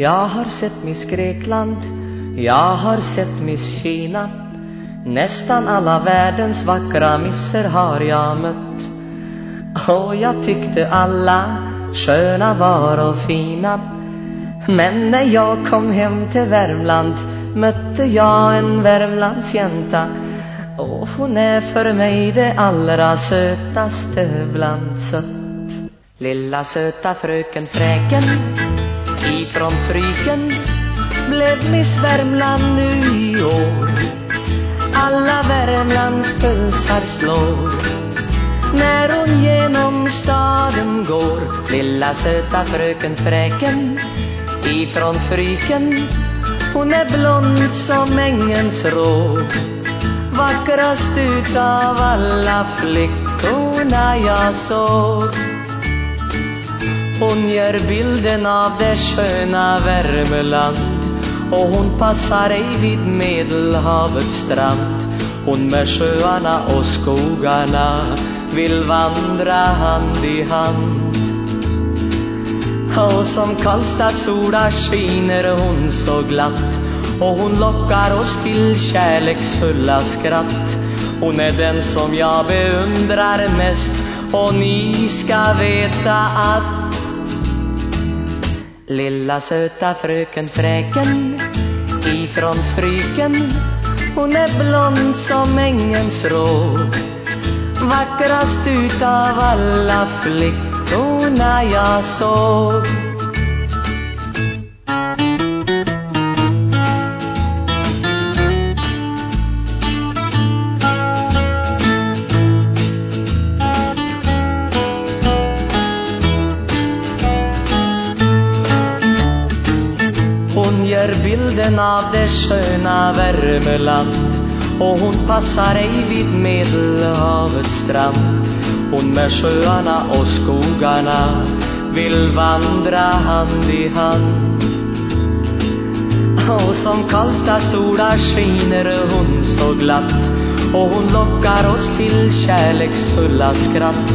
Jag har sett Miss Grekland, jag har sett Miss Kina. Nästan alla världens vackra misser har jag mött. Och jag tyckte alla sköna var och fina. Men när jag kom hem till Värmland mötte jag en Värmlandsjänta. Och hon är för mig det allra sötaste bland sött. Lilla söta fröken Fräken ifrån Fryken blev Miss Värmland nu i år. Alla Värmlands pulsar slår. När hon genom staden går Lilla söta fröken Fräken ifrån Fryken Hon är blond som ängens rå Vackrast utav alla flickorna jag såg hon gör bilden av det sköna Värmeland Och hon passar ej vid Medelhavets strand. Hon med sjöarna och skogarna vill vandra hand i hand. Och som Karlstads sola skiner hon så glatt. Och hon lockar oss till kärleksfulla skratt. Hon är den som jag beundrar mest. Och ni ska veta att Lilla söta fröken Fräken Ifrån Fryken. Hon är blond som ängens rå Vackrast utav alla flickorna jag såg. Ger bilden av det sköna Värmeland. Och hon passar ej vid Medelhavets strand. Hon med sjöarna och skogarna vill vandra hand i hand. Och som Karlstads sola skiner hon så glatt. Och hon lockar oss till kärleksfulla skratt.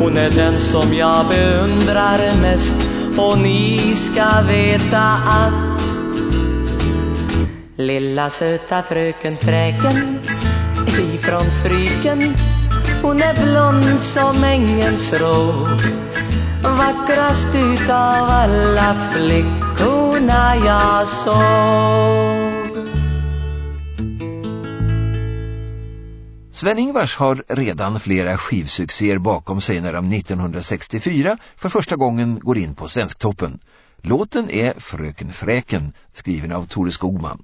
Hon är den som jag beundrar mest. Och ni ska veta att Lilla söta fröken Fräken ifrån Fryken Hon är blond som ängens rå Vackrast utav alla flickorna jag såg Sven-Ingvars har redan flera skivsuccéer bakom sig när de 1964 för första gången går in på Svensktoppen. Låten är Fröken Fräken, skriven av Tore Skogman.